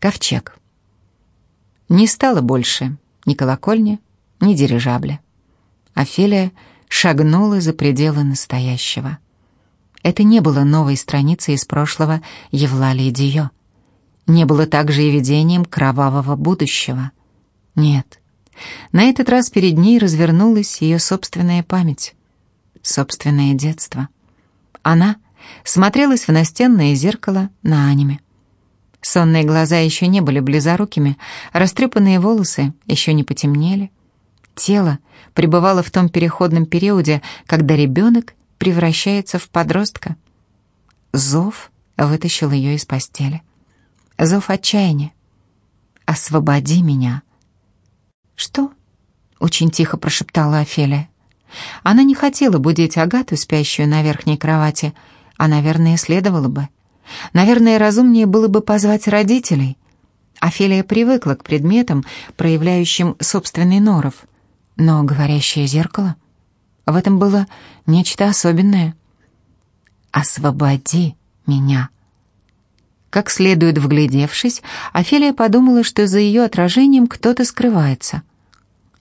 Ковчег. Не стало больше ни колокольни, ни дирижабля. Офелия шагнула за пределы настоящего. Это не было новой страницей из прошлого Евлалии Дио. Не было также и видением кровавого будущего. Нет. На этот раз перед ней развернулась ее собственная память, собственное детство. Она смотрелась в настенное зеркало на аниме. Сонные глаза еще не были близорукими, растрепанные волосы еще не потемнели. Тело пребывало в том переходном периоде, когда ребенок превращается в подростка. Зов вытащил ее из постели. Зов отчаяния. «Освободи меня!» «Что?» — очень тихо прошептала Офелия. Она не хотела будить Агату, спящую на верхней кровати, а, наверное, следовало бы. Наверное, разумнее было бы позвать родителей. Офелия привыкла к предметам, проявляющим собственный норов. Но говорящее зеркало... В этом было нечто особенное. «Освободи меня!» Как следует вглядевшись, Офелия подумала, что за ее отражением кто-то скрывается.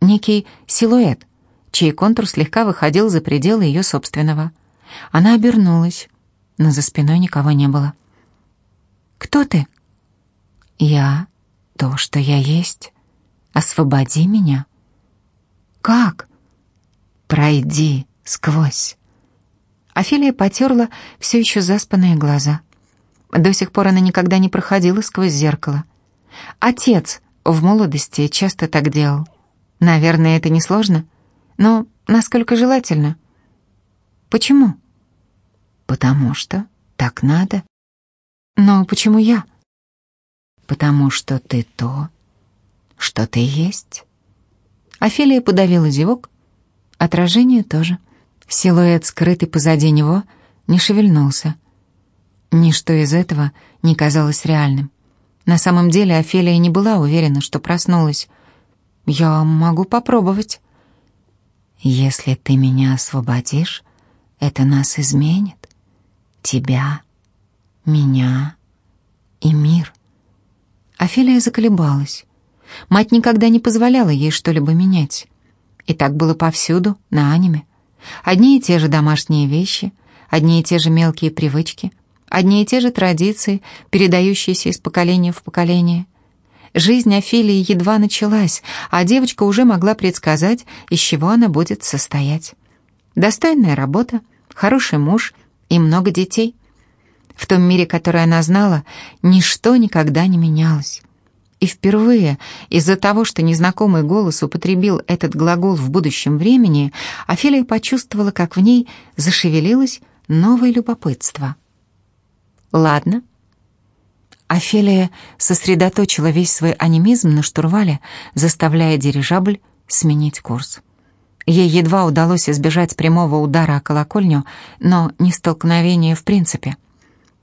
Некий силуэт, чей контур слегка выходил за пределы ее собственного. Она обернулась, но за спиной никого не было. «Кто ты?» «Я — то, что я есть. Освободи меня». «Как?» «Пройди сквозь». Офелия потерла все еще заспанные глаза. До сих пор она никогда не проходила сквозь зеркало. Отец в молодости часто так делал. Наверное, это несложно, но насколько желательно. Почему? Потому что так надо. Но почему я? Потому что ты то, что ты есть. Офелия подавила зевок. Отражение тоже. Силуэт, скрытый позади него, не шевельнулся. Ничто из этого не казалось реальным. На самом деле Офелия не была уверена, что проснулась. «Я могу попробовать». «Если ты меня освободишь, это нас изменит. Тебя, меня и мир». Офелия заколебалась. Мать никогда не позволяла ей что-либо менять. И так было повсюду, на аниме. Одни и те же домашние вещи, одни и те же мелкие привычки, одни и те же традиции, передающиеся из поколения в поколение. Жизнь Офелии едва началась, а девочка уже могла предсказать, из чего она будет состоять. Достойная работа, хороший муж и много детей. В том мире, который она знала, ничто никогда не менялось. И впервые из-за того, что незнакомый голос употребил этот глагол в будущем времени, Офелия почувствовала, как в ней зашевелилось новое любопытство. «Ладно». Офелия сосредоточила весь свой анимизм на штурвале, заставляя дирижабль сменить курс. Ей едва удалось избежать прямого удара о колокольню, но не столкновения в принципе.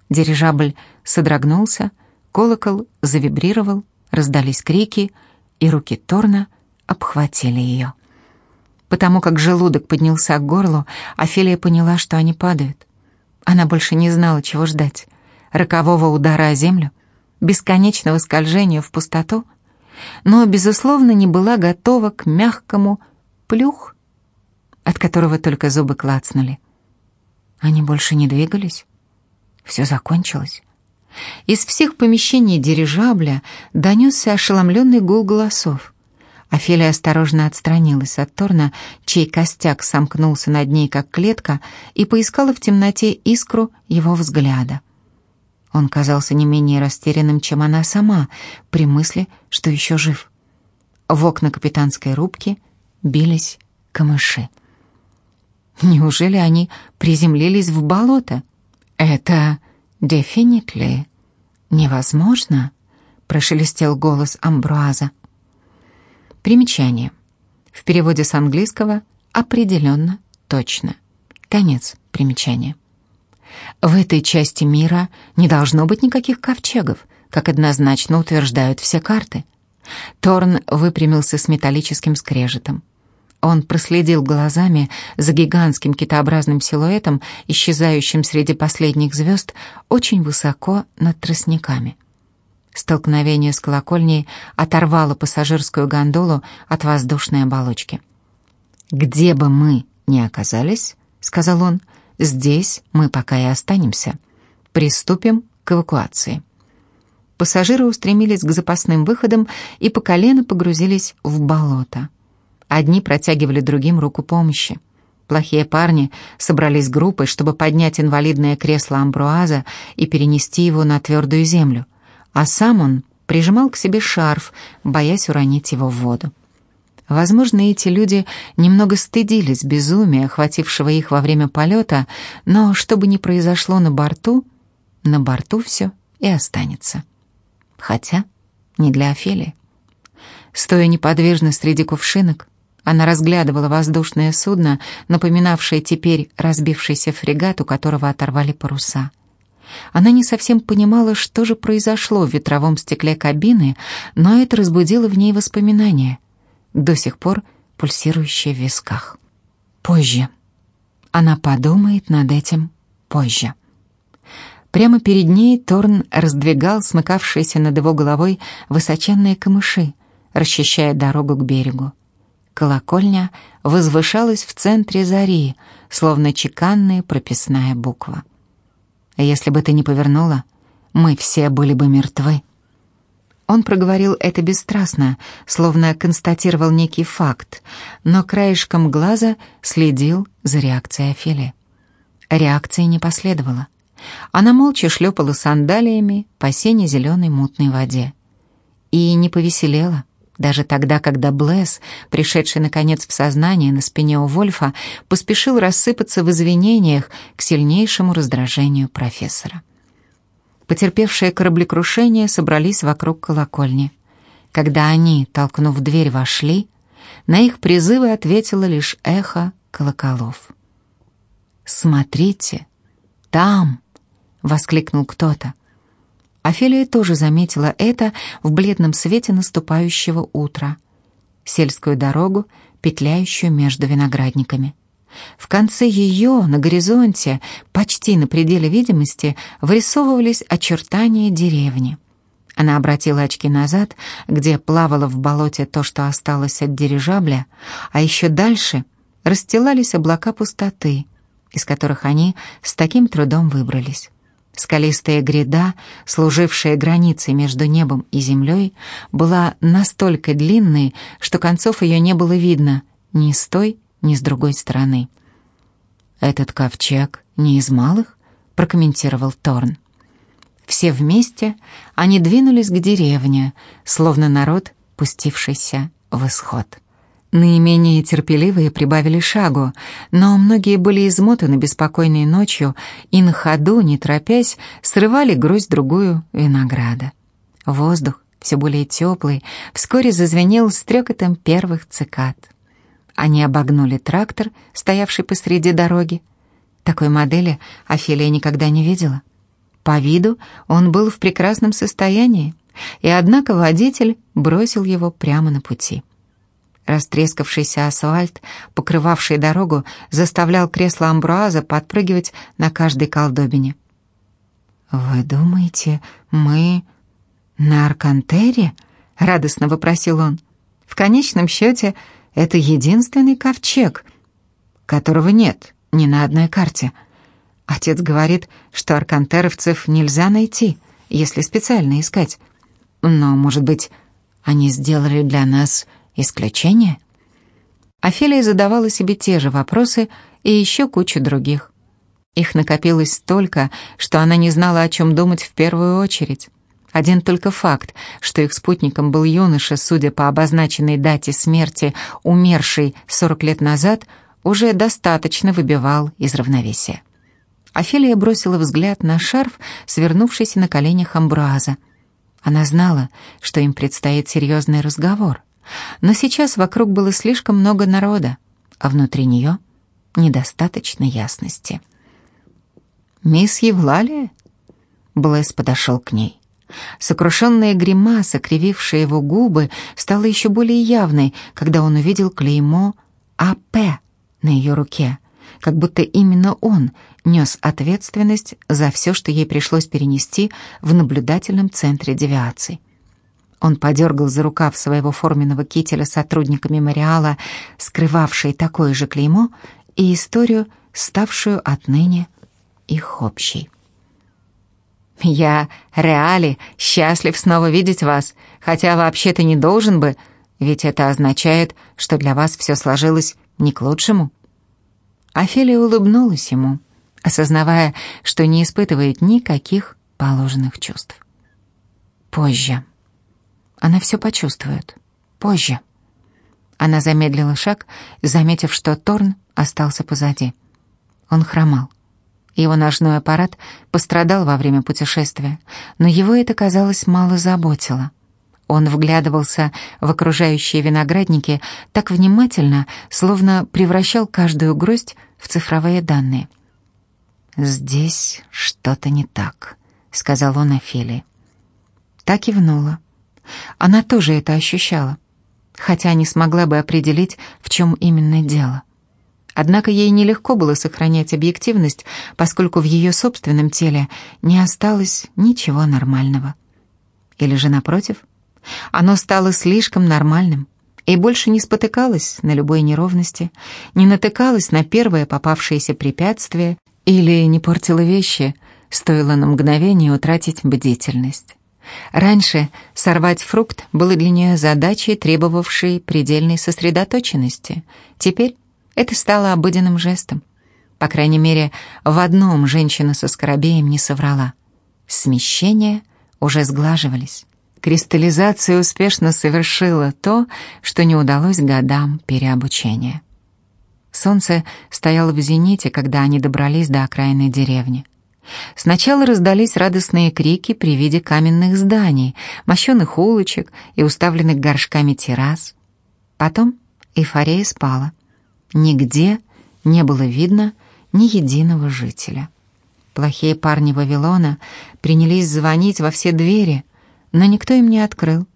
Дирижабль содрогнулся, колокол завибрировал, раздались крики, и руки Торна обхватили ее. Потому как желудок поднялся к горлу, Офелия поняла, что они падают. Она больше не знала, чего ждать. Рокового удара о землю, бесконечного скольжения в пустоту, но, безусловно, не была готова к мягкому плюх, от которого только зубы клацнули. Они больше не двигались. Все закончилось. Из всех помещений дирижабля донесся ошеломленный гул голосов. Офелия осторожно отстранилась от Торна, чей костяк сомкнулся над ней, как клетка, и поискала в темноте искру его взгляда. Он казался не менее растерянным, чем она сама, при мысли, что еще жив. В окна капитанской рубки бились камыши. Неужели они приземлились в болото? Это «Definitely. Невозможно», — прошелестел голос Амбруаза. Примечание. В переводе с английского «определенно», «точно». Конец примечания. В этой части мира не должно быть никаких ковчегов, как однозначно утверждают все карты. Торн выпрямился с металлическим скрежетом. Он проследил глазами за гигантским китообразным силуэтом, исчезающим среди последних звезд очень высоко над тростниками. Столкновение с колокольней оторвало пассажирскую гондолу от воздушной оболочки. «Где бы мы ни оказались, — сказал он, — здесь мы пока и останемся. Приступим к эвакуации». Пассажиры устремились к запасным выходам и по колено погрузились в болото. Одни протягивали другим руку помощи. Плохие парни собрались группой, чтобы поднять инвалидное кресло Амбруаза и перенести его на твердую землю — а сам он прижимал к себе шарф, боясь уронить его в воду. Возможно, эти люди немного стыдились безумия, охватившего их во время полета, но что бы ни произошло на борту, на борту все и останется. Хотя не для Офелии. Стоя неподвижно среди кувшинок, она разглядывала воздушное судно, напоминавшее теперь разбившийся фрегат, у которого оторвали паруса — она не совсем понимала, что же произошло в ветровом стекле кабины, но это разбудило в ней воспоминания, до сих пор пульсирующие в висках. Позже. Она подумает над этим позже. Прямо перед ней Торн раздвигал смыкавшиеся над его головой высоченные камыши, расчищая дорогу к берегу. Колокольня возвышалась в центре зари, словно чеканная прописная буква. Если бы ты не повернула, мы все были бы мертвы». Он проговорил это бесстрастно, словно констатировал некий факт, но краешком глаза следил за реакцией Офелии. Реакции не последовало. Она молча шлепала сандалиями по сине-зеленой мутной воде. И не повеселела, даже тогда, когда Блэс, пришедший наконец в сознание на спине у Вольфа, поспешил рассыпаться в извинениях к сильнейшему раздражению профессора. Потерпевшие кораблекрушение собрались вокруг колокольни. Когда они, толкнув дверь, вошли, на их призывы ответило лишь эхо колоколов. «Смотрите, там!» — воскликнул кто-то. Офелия тоже заметила это в бледном свете наступающего утра. Сельскую дорогу, петляющую между виноградниками. В конце ее, на горизонте, почти на пределе видимости, вырисовывались очертания деревни. Она обратила очки назад, где плавало в болоте то, что осталось от дирижабля, а еще дальше расстилались облака пустоты, из которых они с таким трудом выбрались. Скалистая гряда, служившая границей между небом и землей, была настолько длинной, что концов ее не было видно ни с той, ни с другой стороны. «Этот ковчег не из малых?» — прокомментировал Торн. Все вместе они двинулись к деревне, словно народ, пустившийся в исход. Наименее терпеливые прибавили шагу, но многие были измотаны беспокойной ночью и на ходу, не торопясь, срывали гроздь-другую винограда. Воздух, все более теплый, вскоре зазвенел стрекотом первых цикад. Они обогнули трактор, стоявший посреди дороги. Такой модели Офелия никогда не видела. По виду он был в прекрасном состоянии, и однако водитель бросил его прямо на пути. Растрескавшийся асфальт, покрывавший дорогу, заставлял кресло Амбруаза подпрыгивать на каждой колдобине. «Вы думаете, мы на Аркантере?» — радостно вопросил он. «В конечном счете, это единственный ковчег, которого нет ни на одной карте. Отец говорит, что аркантеровцев нельзя найти, если специально искать. Но, может быть, они сделали для нас Исключение? Офелия задавала себе те же вопросы и еще кучу других. Их накопилось столько, что она не знала, о чем думать в первую очередь. Один только факт, что их спутником был юноша, судя по обозначенной дате смерти, умерший 40 лет назад, уже достаточно выбивал из равновесия. Офелия бросила взгляд на шарф, свернувшийся на коленях Амбруаза. Она знала, что им предстоит серьезный разговор. Но сейчас вокруг было слишком много народа, а внутри нее недостаточно ясности. «Мисс Евлалия?» Блэс подошел к ней. Сокрушенная гримаса, кривившая его губы, стала еще более явной, когда он увидел клеймо «АП» на ее руке, как будто именно он нес ответственность за все, что ей пришлось перенести в наблюдательном центре девиаций. Он подергал за рукав своего форменного кителя сотрудника мемориала, скрывавшей такое же клеймо, и историю, ставшую отныне их общей. «Я, Реали, счастлив снова видеть вас, хотя вообще-то не должен бы, ведь это означает, что для вас все сложилось не к лучшему». Офелия улыбнулась ему, осознавая, что не испытывает никаких положенных чувств. Позже. Она все почувствует. Позже. Она замедлила шаг, заметив, что Торн остался позади. Он хромал. Его ножной аппарат пострадал во время путешествия, но его это, казалось, мало заботило. Он вглядывался в окружающие виноградники так внимательно, словно превращал каждую гроздь в цифровые данные. «Здесь что-то не так», — сказал он Офелии. Так кивнула. Она тоже это ощущала, хотя не смогла бы определить, в чем именно дело. Однако ей нелегко было сохранять объективность, поскольку в ее собственном теле не осталось ничего нормального. Или же напротив, оно стало слишком нормальным и больше не спотыкалось на любой неровности, не натыкалось на первое попавшееся препятствие или не портило вещи, стоило на мгновение утратить бдительность. Раньше сорвать фрукт было для нее задачей, требовавшей предельной сосредоточенности. Теперь это стало обыденным жестом. По крайней мере, в одном женщина со скоробеем не соврала. Смещения уже сглаживались. Кристаллизация успешно совершила то, что не удалось годам переобучения. Солнце стояло в зените, когда они добрались до окраины деревни. Сначала раздались радостные крики при виде каменных зданий, мощенных улочек и уставленных горшками террас. Потом эйфория спала. Нигде не было видно ни единого жителя. Плохие парни Вавилона принялись звонить во все двери, но никто им не открыл.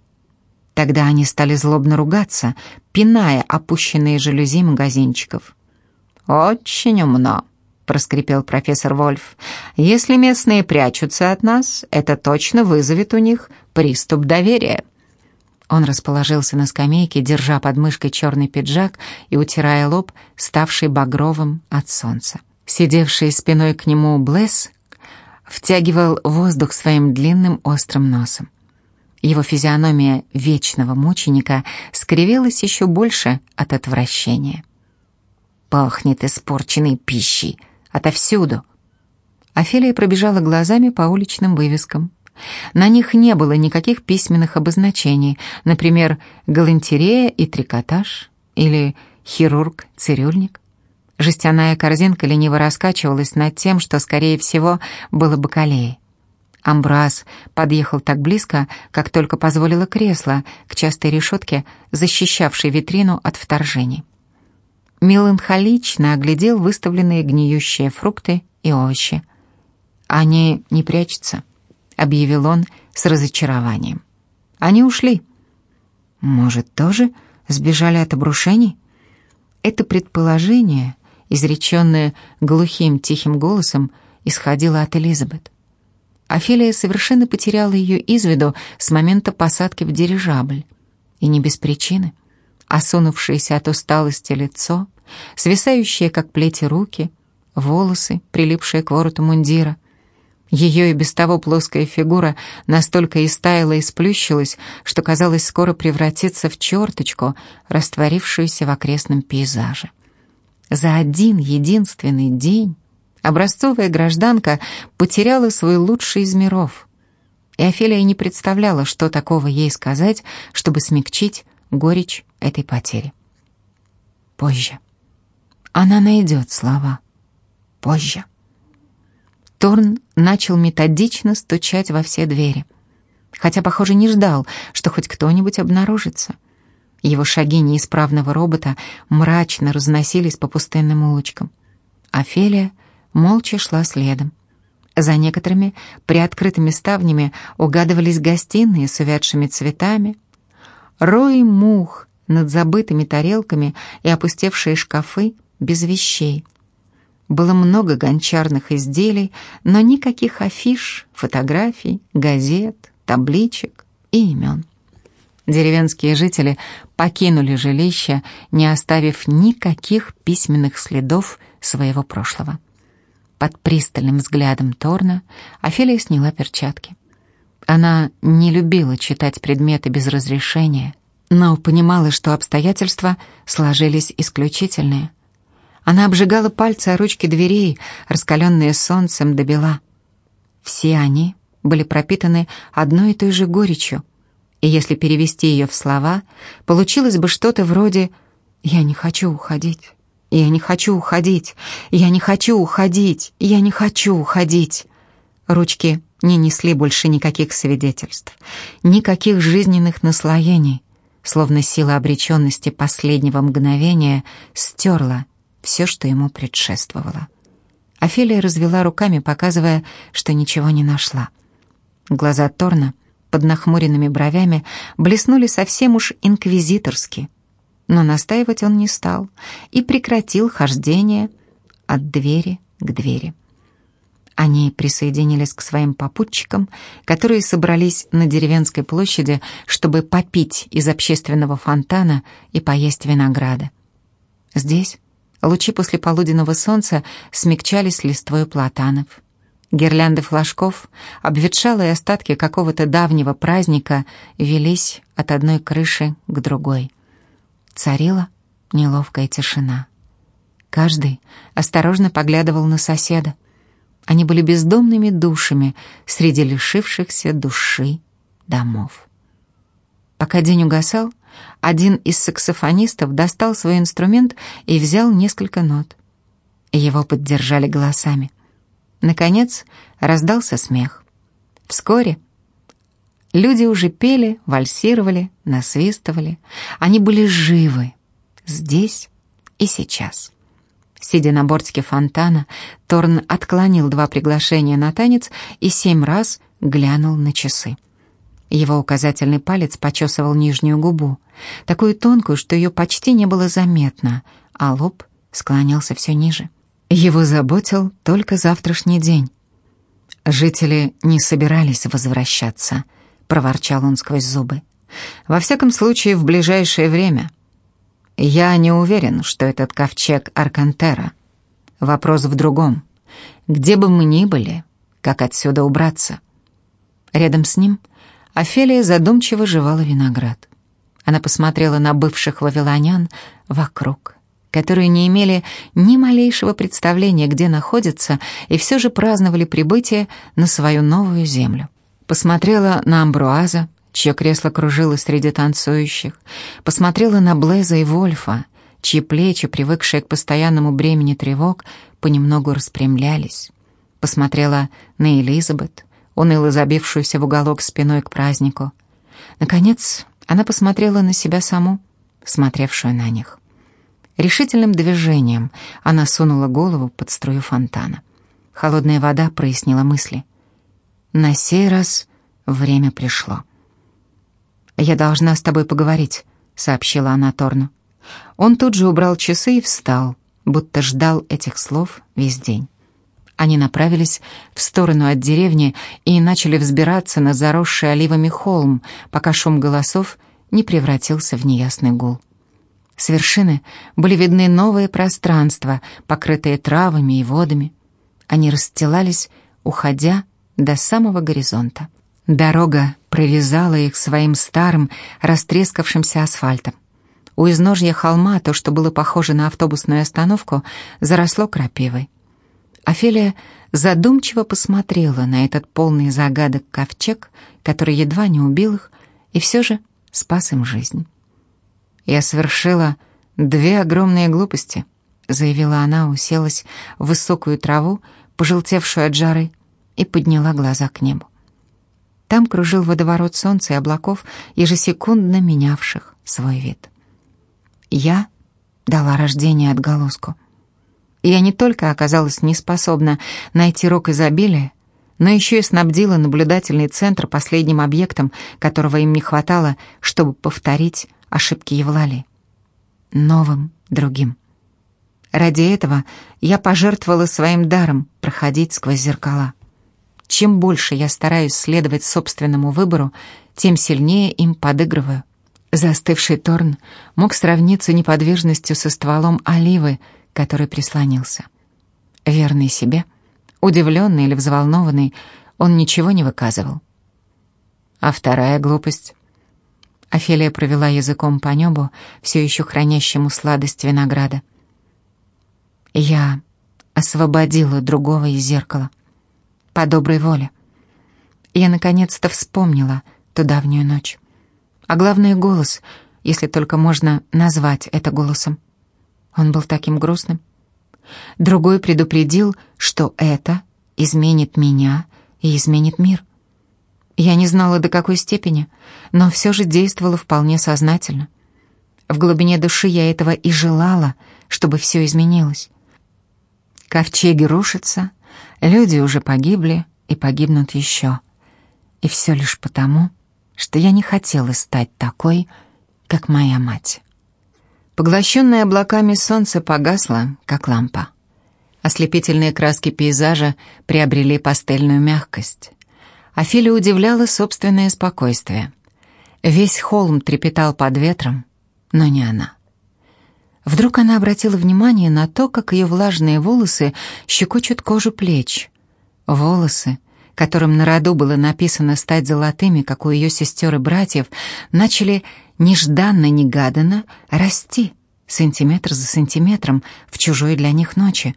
Тогда они стали злобно ругаться, пиная опущенные жалюзи магазинчиков. «Очень умно», — проскрипел профессор Вольф. «Если местные прячутся от нас, это точно вызовет у них приступ доверия». Он расположился на скамейке, держа под мышкой черный пиджак и утирая лоб, ставший багровым от солнца. Сидевший спиной к нему Блесс втягивал воздух своим длинным острым носом. Его физиономия вечного мученика скривилась еще больше от отвращения. «Пахнет испорченной пищей. Отовсюду!» Офелия пробежала глазами по уличным вывескам. На них не было никаких письменных обозначений, например, галантерея и трикотаж или хирург-цирюльник. Жестяная корзинка лениво раскачивалась над тем, что, скорее всего, было бакалеей. Амбраз подъехал так близко, как только позволило кресло к частой решетке, защищавшей витрину от вторжений. Меланхолично оглядел выставленные гниющие фрукты и овощи. Они не прячутся объявил он с разочарованием. Они ушли. Может, тоже сбежали от обрушений? Это предположение, изреченное глухим тихим голосом, исходило от Элизабет. Офелия совершенно потеряла ее из виду с момента посадки в дирижабль. И не без причины. Осунувшееся от усталости лицо, свисающие, как плети, руки, волосы, прилипшие к вороту мундира — ее и без того плоская фигура настолько истаяла и сплющилась, что казалось скоро превратиться в черточку, растворившуюся в окрестном пейзаже. За один единственный день образцовая гражданка потеряла свой лучший из миров. И Офелия не представляла, что такого ей сказать, чтобы смягчить горечь этой потери. Позже. Она найдет слова. Позже. Торн начал методично стучать во все двери, хотя, похоже, не ждал, что хоть кто-нибудь обнаружится. Его шаги неисправного робота мрачно разносились по пустынным улочкам. Офелия молча шла следом. За некоторыми приоткрытыми ставнями угадывались гостиные с увядшими цветами, рои мух над забытыми тарелками и опустевшие шкафы без вещей — Было много гончарных изделий, но никаких афиш, фотографий, газет, табличек и имен. Деревенские жители покинули жилище, не оставив никаких письменных следов своего прошлого. Под пристальным взглядом Торна Офелия сняла перчатки. Она не любила читать предметы без разрешения, но понимала, что обстоятельства сложились исключительные. Она обжигала пальцы о ручки дверей, раскаленные солнцем до бела. Все они были пропитаны одной и той же горечью, и если перевести ее в слова, получилось бы что-то вроде «Я не хочу уходить». «Я не хочу уходить! Я не хочу уходить! Я не хочу уходить!» Ручки не несли больше никаких свидетельств, никаких жизненных наслоений, словно сила обреченности последнего мгновения стерла все, что ему предшествовало. Офелия развела руками, показывая, что ничего не нашла. Глаза Торна под нахмуренными бровями блеснули совсем уж инквизиторски — но настаивать он не стал и прекратил хождение от двери к двери. Они присоединились к своим попутчикам, которые собрались на деревенской площади, чтобы попить из общественного фонтана и поесть винограда. Здесь лучи после полуденного солнца смягчались листвой платанов. Гирлянды флажков, обветшалые остатки какого-то давнего праздника велись от одной крыши к другой — Царила неловкая тишина. Каждый осторожно поглядывал на соседа. Они были бездомными душами среди лишившихся души домов. Пока день угасал, один из саксофонистов достал свой инструмент и взял несколько нот. Его поддержали голосами. Наконец раздался смех. Вскоре Люди уже пели, вальсировали, насвистывали. Они были живы. Здесь и сейчас. Сидя на бортике фонтана, Торн отклонил два приглашения на танец и семь раз глянул на часы. Его указательный палец почесывал нижнюю губу, такую тонкую, что ее почти не было заметно, а лоб склонялся все ниже. Его заботил только завтрашний день. Жители не собирались возвращаться — проворчал он сквозь зубы. Во всяком случае, в ближайшее время. Я не уверен, что этот ковчег Аркантера. Вопрос в другом. Где бы мы ни были, как отсюда убраться? Рядом с ним Офелия задумчиво жевала виноград. Она посмотрела на бывших вавилонян вокруг, которые не имели ни малейшего представления, где находятся, и все же праздновали прибытие на свою новую землю. Посмотрела на Амбруаза, чье кресло кружилось среди танцующих. Посмотрела на Блеза и Вольфа, чьи плечи, привыкшие к постоянному бремени тревог, понемногу распрямлялись. Посмотрела на Элизабет, уныло забившуюся в уголок спиной к празднику. Наконец, она посмотрела на себя саму, смотревшую на них. Решительным движением она сунула голову под струю фонтана. Холодная вода прояснила мысли. На сей раз время пришло. «Я должна с тобой поговорить», — сообщила она Торну. Он тут же убрал часы и встал, будто ждал этих слов весь день. Они направились в сторону от деревни и начали взбираться на заросший оливами холм, пока шум голосов не превратился в неясный гул. С вершины были видны новые пространства, покрытые травами и водами. Они расстилались, уходя до самого горизонта. Дорога прорезала их своим старым, растрескавшимся асфальтом. У изножья холма то, что было похоже на автобусную остановку, заросло крапивой. Офелия задумчиво посмотрела на этот полный загадок ковчег, который едва не убил их и все же спас им жизнь. «Я совершила две огромные глупости», — заявила она, уселась в высокую траву, пожелтевшую от жары, и подняла глаза к небу. Там кружил водоворот солнца и облаков, ежесекундно менявших свой вид. Я дала рождение отголоску. Я не только оказалась неспособна найти рок изобилия, но еще и снабдила наблюдательный центр последним объектом, которого им не хватало, чтобы повторить ошибки Евлалии. Новым, другим. Ради этого я пожертвовала своим даром проходить сквозь зеркала. Чем больше я стараюсь следовать собственному выбору, тем сильнее им подыгрываю. Застывший Торн мог сравниться неподвижностью со стволом оливы, который прислонился. Верный себе, удивленный или взволнованный, он ничего не выказывал. А вторая глупость. Офелия провела языком по небу, все еще хранящему сладость винограда. Я освободила другого из зеркала по доброй воле. Я наконец-то вспомнила ту давнюю ночь. А главное — голос, если только можно назвать это голосом. Он был таким грустным. Другой предупредил, что это изменит меня и изменит мир. Я не знала до какой степени, но все же действовала вполне сознательно. В глубине души я этого и желала, чтобы все изменилось. Ковчеги рушатся, Люди уже погибли и погибнут еще. И все лишь потому, что я не хотела стать такой, как моя мать. Поглощенное облаками солнце погасло, как лампа. Ослепительные краски пейзажа приобрели пастельную мягкость. Афиля удивляла собственное спокойствие. Весь холм трепетал под ветром, но не она. Вдруг она обратила внимание на то, как ее влажные волосы щекочут кожу плеч. Волосы, которым на роду было написано стать золотыми, как у ее сестер и братьев, начали нежданно-негаданно расти, сантиметр за сантиметром, в чужой для них ночи.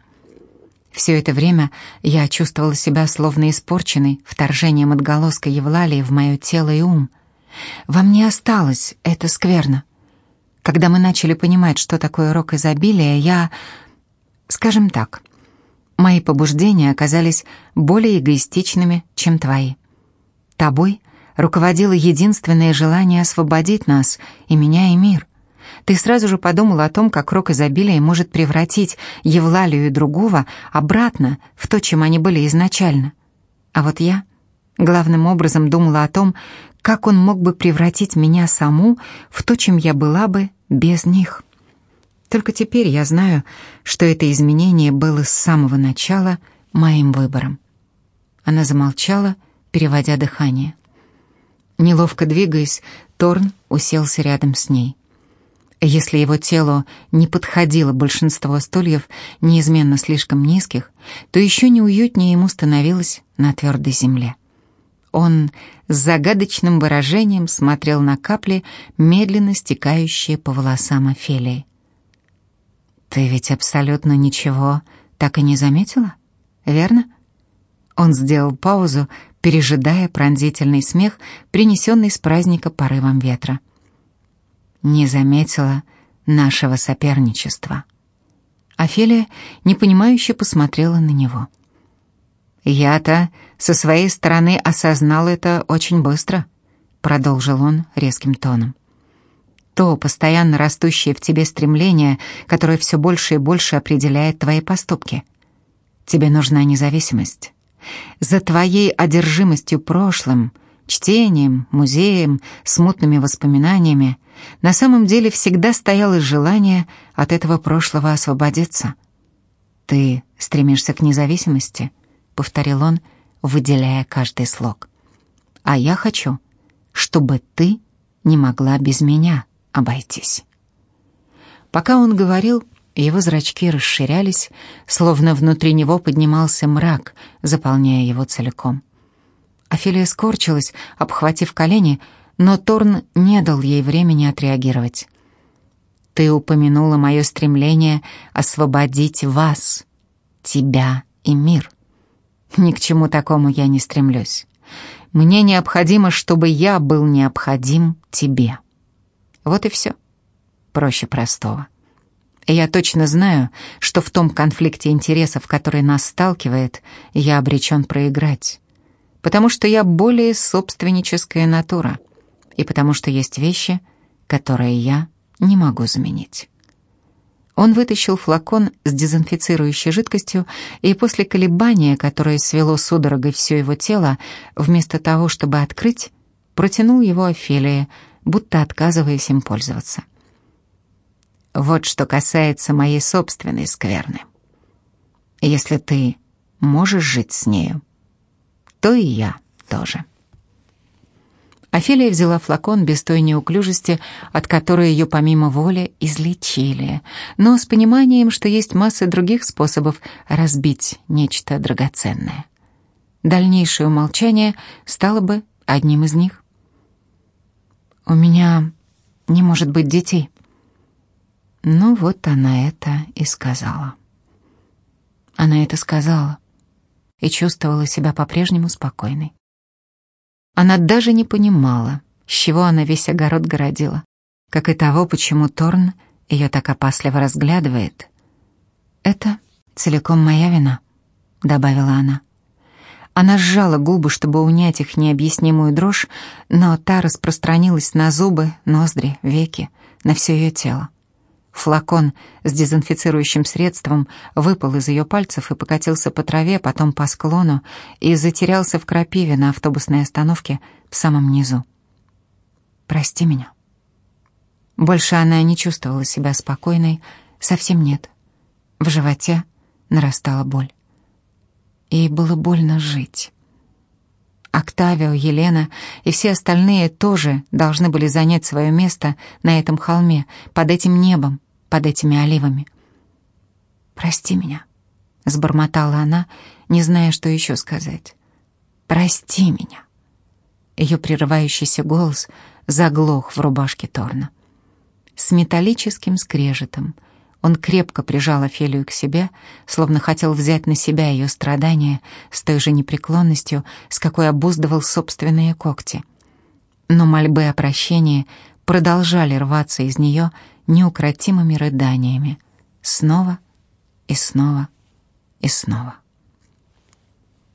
Все это время я чувствовала себя словно испорченной вторжением отголоска Евлалии в мое тело и ум. Во мне осталось это скверно — когда мы начали понимать, что такое рок изобилия, я... Скажем так, мои побуждения оказались более эгоистичными, чем твои. Тобой руководило единственное желание освободить нас, и меня, и мир. Ты сразу же подумал о том, как рок изобилия может превратить Евлалию и другого обратно в то, чем они были изначально. А вот я главным образом думала о том, как он мог бы превратить меня саму в то, чем я была бы без них? Только теперь я знаю, что это изменение было с самого начала моим выбором. Она замолчала, переводя дыхание. Неловко двигаясь, Торн уселся рядом с ней. Если его телу не подходило большинство стульев, неизменно слишком низких, то еще неуютнее ему становилось на твердой земле. Он с загадочным выражением смотрел на капли, медленно стекающие по волосам Офелии. «Ты ведь абсолютно ничего так и не заметила, верно?» Он сделал паузу, пережидая пронзительный смех, принесенный с праздника порывом ветра. «Не заметила нашего соперничества». Офелия непонимающе посмотрела на него. «Я-то со своей стороны осознал это очень быстро», — продолжил он резким тоном. «То постоянно растущее в тебе стремление, которое все больше и больше определяет твои поступки. Тебе нужна независимость. За твоей одержимостью прошлым, чтением, музеем, смутными воспоминаниями на самом деле всегда стояло желание от этого прошлого освободиться. Ты стремишься к независимости —— повторил он, выделяя каждый слог. «А я хочу, чтобы ты не могла без меня обойтись». Пока он говорил, его зрачки расширялись, словно внутри него поднимался мрак, заполняя его целиком. Офелия скорчилась, обхватив колени, но Торн не дал ей времени отреагировать. «Ты упомянула мое стремление освободить вас, тебя и мир. Ни к чему такому я не стремлюсь. Мне необходимо, чтобы я был необходим тебе. Вот и все. Проще простого. И я точно знаю, что в том конфликте интересов, который нас сталкивает, я обречен проиграть. Потому что я более собственническая натура. И потому что есть вещи, которые я не могу заменить. Он вытащил флакон с дезинфицирующей жидкостью, и после колебания, которое свело судорогой все его тело, вместо того, чтобы открыть, протянул его Офелии, будто отказываясь им пользоваться. Вот что касается моей собственной скверны. Если ты можешь жить с нею, то и я тоже. Офелия взяла флакон без той неуклюжести, от которой ее помимо воли излечили, но с пониманием, что есть масса других способов разбить нечто драгоценное. Дальнейшее умолчание стало бы одним из них. «У меня не может быть детей». Ну вот она это и сказала. Она это сказала и чувствовала себя по-прежнему спокойной. Она даже не понимала, с чего она весь огород городила, как и того, почему Торн ее так опасливо разглядывает. «Это целиком моя вина», — добавила она. Она сжала губы, чтобы унять их необъяснимую дрожь, но та распространилась на зубы, ноздри, веки, на все ее тело. Флакон с дезинфицирующим средством выпал из ее пальцев и покатился по траве, потом по склону и затерялся в крапиве на автобусной остановке в самом низу. «Прости меня». Больше она не чувствовала себя спокойной, совсем нет. В животе нарастала боль. Ей было больно жить. Октавио, Елена и все остальные тоже должны были занять свое место на этом холме, под этим небом, под этими оливами. «Прости меня», — сбормотала она, не зная, что еще сказать. «Прости меня». Ее прерывающийся голос заглох в рубашке Торна. С металлическим скрежетом он крепко прижал Офелию к себе, словно хотел взять на себя ее страдания с той же непреклонностью, с какой обуздывал собственные когти. Но мольбы о прощении продолжали рваться из нее, неукротимыми рыданиями. Снова и снова и снова.